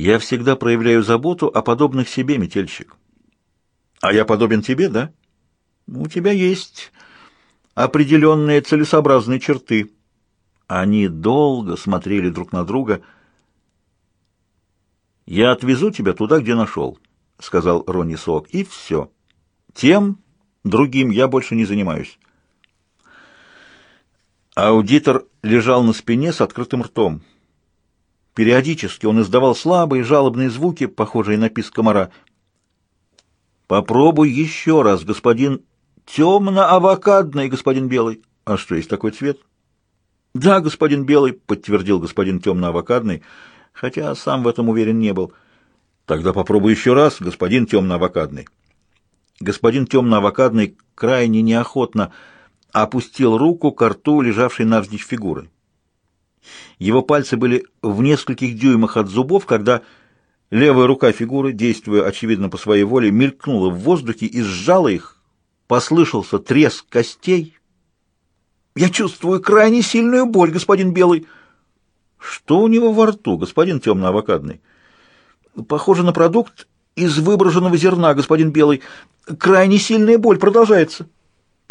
Я всегда проявляю заботу о подобных себе, метельщик. А я подобен тебе, да? У тебя есть определенные целесообразные черты. Они долго смотрели друг на друга. «Я отвезу тебя туда, где нашел», — сказал Ронни Сок, — «и все. Тем другим я больше не занимаюсь». Аудитор лежал на спине с открытым ртом. Периодически он издавал слабые жалобные звуки, похожие на писк комара. «Попробуй еще раз, господин темно-авокадный, господин Белый». «А что, есть такой цвет?» «Да, господин Белый», — подтвердил господин темно-авокадный, хотя сам в этом уверен не был. «Тогда попробуй еще раз, господин темно-авокадный». Господин темно-авокадный крайне неохотно опустил руку к рту, лежавшей навзничь фигуры. Его пальцы были в нескольких дюймах от зубов, когда левая рука фигуры, действуя, очевидно, по своей воле, мелькнула в воздухе и сжала их. Послышался треск костей. «Я чувствую крайне сильную боль, господин Белый». «Что у него во рту, господин темно-авокадный?» «Похоже на продукт из выброшенного зерна, господин Белый. Крайне сильная боль продолжается».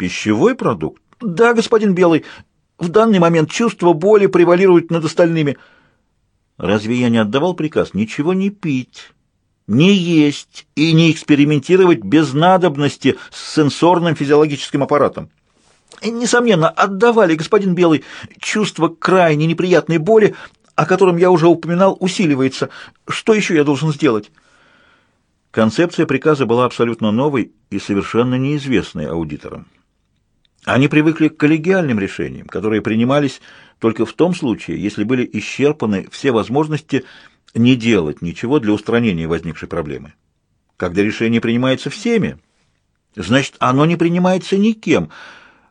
Пищевой продукт? Да, господин Белый. В данный момент чувство боли превалирует над остальными. Разве я не отдавал приказ ничего не пить, не есть и не экспериментировать без надобности с сенсорным физиологическим аппаратом? Несомненно, отдавали, господин Белый. Чувство крайне неприятной боли, о котором я уже упоминал, усиливается. Что еще я должен сделать? Концепция приказа была абсолютно новой и совершенно неизвестной аудиторам. Они привыкли к коллегиальным решениям, которые принимались только в том случае, если были исчерпаны все возможности не делать ничего для устранения возникшей проблемы. Когда решение принимается всеми, значит, оно не принимается никем,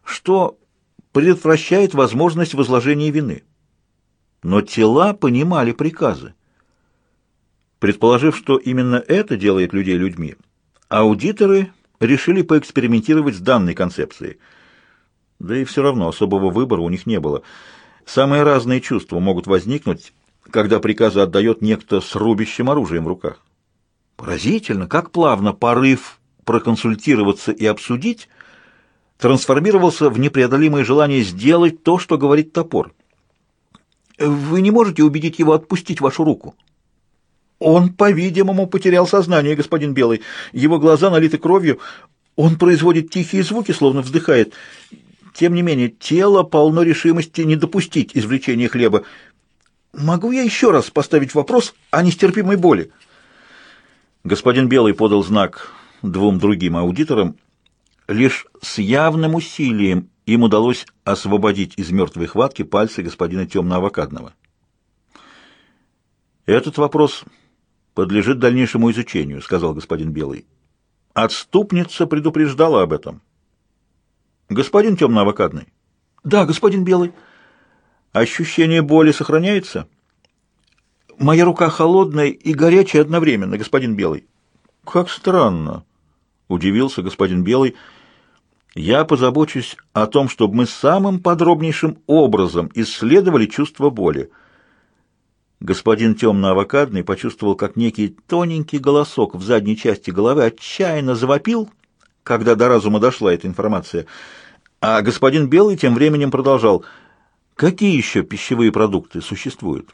что предотвращает возможность возложения вины. Но тела понимали приказы. Предположив, что именно это делает людей людьми, аудиторы решили поэкспериментировать с данной концепцией – да и все равно особого выбора у них не было. Самые разные чувства могут возникнуть, когда приказы отдает некто с рубящим оружием в руках. Поразительно, как плавно порыв проконсультироваться и обсудить трансформировался в непреодолимое желание сделать то, что говорит топор. Вы не можете убедить его отпустить вашу руку? Он, по-видимому, потерял сознание, господин Белый. Его глаза налиты кровью. Он производит тихие звуки, словно вздыхает. Тем не менее, тело полно решимости не допустить извлечения хлеба. Могу я еще раз поставить вопрос о нестерпимой боли? Господин Белый подал знак двум другим аудиторам. Лишь с явным усилием им удалось освободить из мертвой хватки пальцы господина темно-авокадного. «Этот вопрос подлежит дальнейшему изучению», — сказал господин Белый. «Отступница предупреждала об этом». Господин темно-авокадный? Да, господин Белый. Ощущение боли сохраняется? Моя рука холодная и горячая одновременно, господин Белый. Как странно, удивился господин Белый. Я позабочусь о том, чтобы мы самым подробнейшим образом исследовали чувство боли. Господин темно-авокадный почувствовал, как некий тоненький голосок в задней части головы отчаянно завопил, когда до разума дошла эта информация — а господин Белый тем временем продолжал. Какие еще пищевые продукты существуют?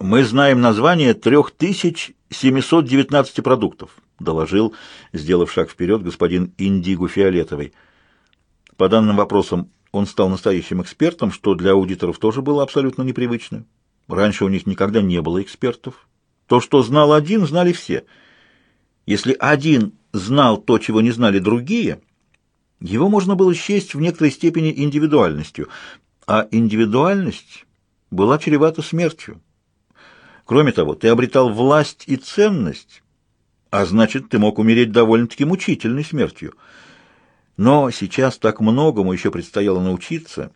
Мы знаем название 3719 продуктов, доложил, сделав шаг вперед, господин Индигу Фиолетовый. По данным вопросам он стал настоящим экспертом, что для аудиторов тоже было абсолютно непривычно. Раньше у них никогда не было экспертов. То, что знал один, знали все. Если один знал то, чего не знали другие, его можно было счесть в некоторой степени индивидуальностью, а индивидуальность была чревата смертью. Кроме того, ты обретал власть и ценность, а значит, ты мог умереть довольно-таки мучительной смертью. Но сейчас так многому еще предстояло научиться,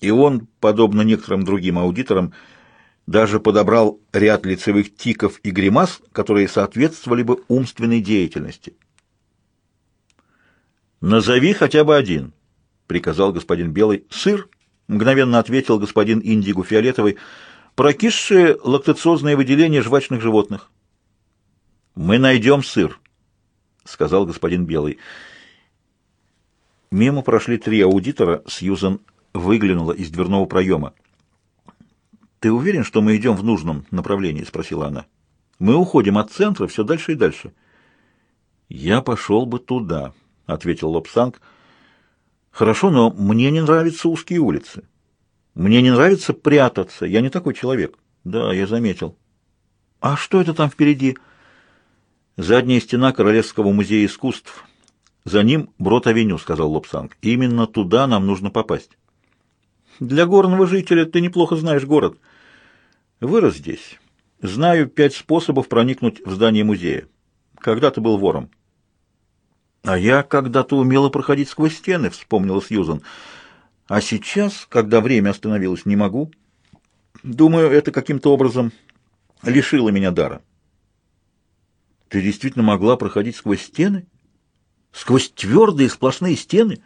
и он, подобно некоторым другим аудиторам, даже подобрал ряд лицевых тиков и гримас, которые соответствовали бы умственной деятельности. «Назови хотя бы один», — приказал господин Белый. «Сыр», — мгновенно ответил господин Индигу Фиолетовый. прокисшие лактациозные выделения жвачных животных. «Мы найдем сыр», — сказал господин Белый. Мимо прошли три аудитора. Сьюзан выглянула из дверного проема. «Ты уверен, что мы идем в нужном направлении?» — спросила она. «Мы уходим от центра все дальше и дальше». «Я пошел бы туда», — ответил Лобсанг. «Хорошо, но мне не нравятся узкие улицы. Мне не нравится прятаться. Я не такой человек». «Да, я заметил». «А что это там впереди?» «Задняя стена Королевского музея искусств». «За ним Брод-авеню», — сказал Лобсанг. «Именно туда нам нужно попасть». «Для горного жителя ты неплохо знаешь город. Вырос здесь. Знаю пять способов проникнуть в здание музея. Когда ты был вором?» «А я когда-то умела проходить сквозь стены», — вспомнила Сьюзан. «А сейчас, когда время остановилось, не могу. Думаю, это каким-то образом лишило меня дара». «Ты действительно могла проходить сквозь стены?» Сквозь твердые сплошные стены?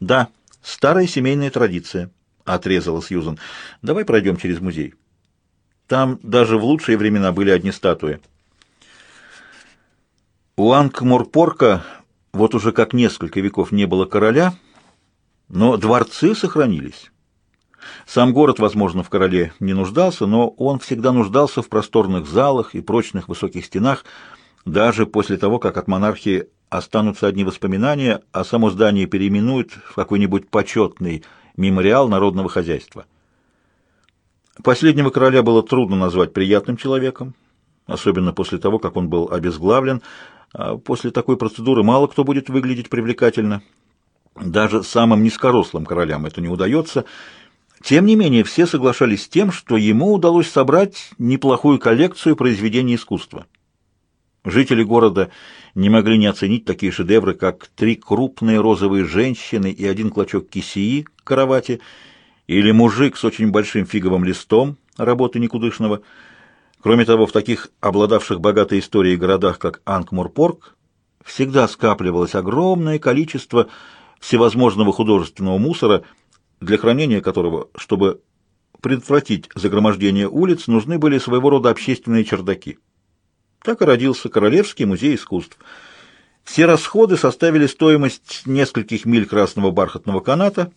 Да, старая семейная традиция, отрезала Сьюзан. Давай пройдем через музей. Там даже в лучшие времена были одни статуи. У Ангморпорка вот уже как несколько веков не было короля, но дворцы сохранились. Сам город, возможно, в короле не нуждался, но он всегда нуждался в просторных залах и прочных высоких стенах, даже после того, как от монархии останутся одни воспоминания, а само здание переименуют в какой-нибудь почетный мемориал народного хозяйства. Последнего короля было трудно назвать приятным человеком, особенно после того, как он был обезглавлен. А после такой процедуры мало кто будет выглядеть привлекательно. Даже самым низкорослым королям это не удается. Тем не менее, все соглашались с тем, что ему удалось собрать неплохую коллекцию произведений искусства. Жители города не могли не оценить такие шедевры, как три крупные розовые женщины и один клочок кисеи к кровати, или мужик с очень большим фиговым листом работы никудышного. Кроме того, в таких обладавших богатой историей городах, как Анкморпорк, всегда скапливалось огромное количество всевозможного художественного мусора, для хранения которого, чтобы предотвратить загромождение улиц, нужны были своего рода общественные чердаки. Так и родился Королевский музей искусств. Все расходы составили стоимость нескольких миль красного бархатного каната,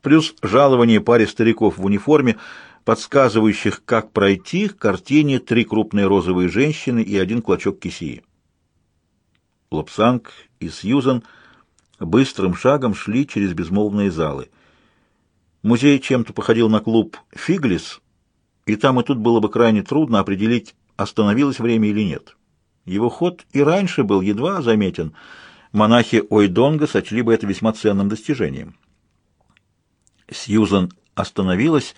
плюс жалование паре стариков в униформе, подсказывающих, как пройти к картине «Три крупные розовые женщины и один клочок кисии». Лапсанг и Сьюзан быстрым шагом шли через безмолвные залы. Музей чем-то походил на клуб «Фиглис», и там и тут было бы крайне трудно определить, остановилось время или нет. Его ход и раньше был едва заметен. Монахи Ойдонга сочли бы это весьма ценным достижением. Сьюзан остановилась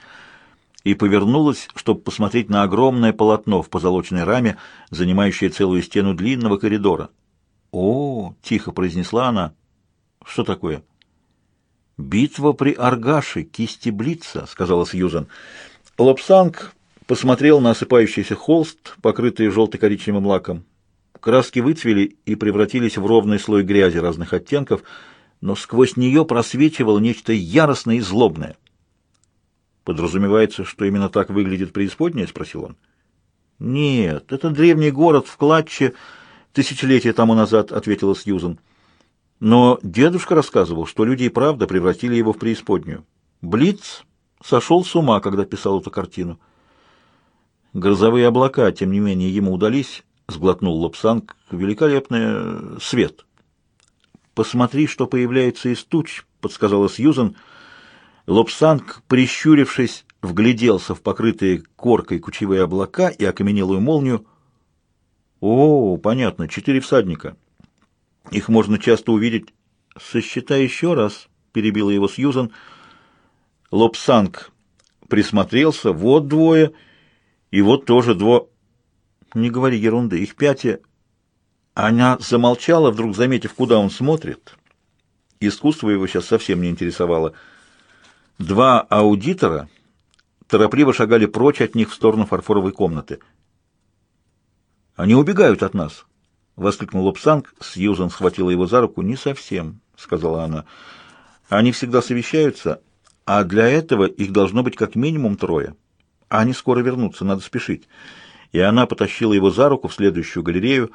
и повернулась, чтобы посмотреть на огромное полотно в позолоченной раме, занимающее целую стену длинного коридора. «О!» — тихо произнесла она. «Что такое?» «Битва при Аргаше, кисти Блица», — сказала Сьюзан. Лобсанг посмотрел на осыпающийся холст, покрытый желто-коричневым лаком. Краски выцвели и превратились в ровный слой грязи разных оттенков, но сквозь нее просвечивало нечто яростное и злобное. «Подразумевается, что именно так выглядит преисподняя?» — спросил он. «Нет, это древний город в Клатче тысячелетия тому назад», — ответила Сьюзен. «Но дедушка рассказывал, что люди и правда превратили его в преисподнюю. Блиц сошел с ума, когда писал эту картину». Грозовые облака, тем не менее, ему удались, сглотнул Лобсанг. Великолепный свет. Посмотри, что появляется из туч, подсказала Сьюзан. Лобсанг, прищурившись, вгляделся в покрытые коркой кучевые облака и окаменелую молнию. О, понятно, четыре всадника. Их можно часто увидеть. Сосчитай еще раз, перебила его Сьюзан. Лобсанг присмотрелся. Вот двое — и вот тоже дво... Не говори ерунды, их пяти... Она замолчала, вдруг заметив, куда он смотрит. Искусство его сейчас совсем не интересовало. Два аудитора торопливо шагали прочь от них в сторону фарфоровой комнаты. «Они убегают от нас!» — воскликнул Лобсанг. Сьюзан схватила его за руку. «Не совсем», — сказала она. «Они всегда совещаются, а для этого их должно быть как минимум трое. Они скоро вернутся, надо спешить. И она потащила его за руку в следующую галерею,